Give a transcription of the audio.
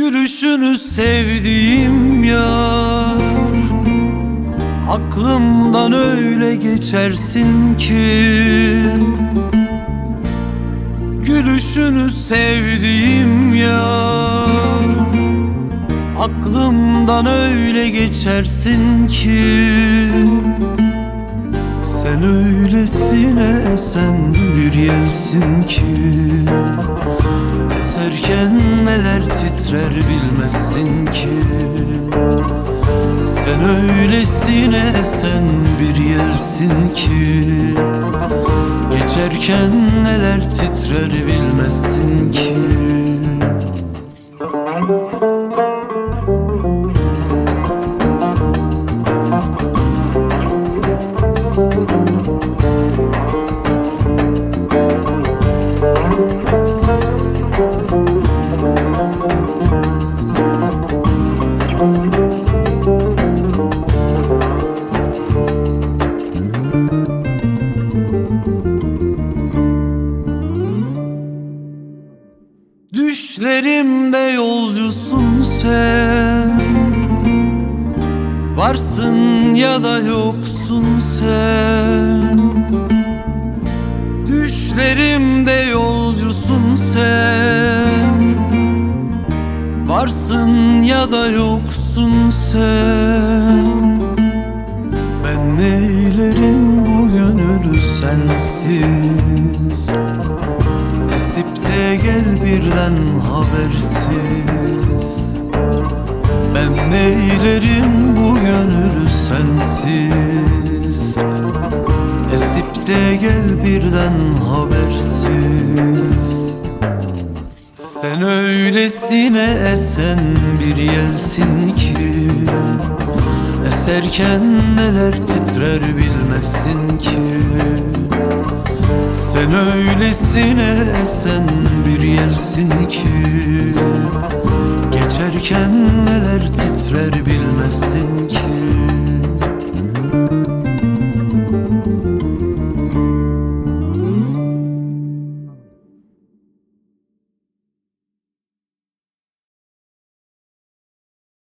Gülüşünü sevdiğim yar. Aklımdan öyle geçersin ki. Gülüşünü sevdiğim yar. Aklımdan öyle geçersin ki. Sen öylesine esen bir yelsin ki Eserken neler titrer bilmezsin ki. Sen öylesine esen bir yelsin ki. Geçerken neler titrer bilmezsin ki Düşlerimde yolcusun sen. Varsın ya da yoksun sen. Düşlerimde yolcusun sen. Varsın ya da yoksun sen. Ben neylerim bu gönül sensiz gel birden habersiz. Ben neylerim bu gönül sensiz? Esip de gel birden habersiz. Sen öylesine esen bir yelsin ki Eserken neler titrer bilmezsin ki sen öylesine esen bir yersin ki Geçerken neler titrer bilmezsin ki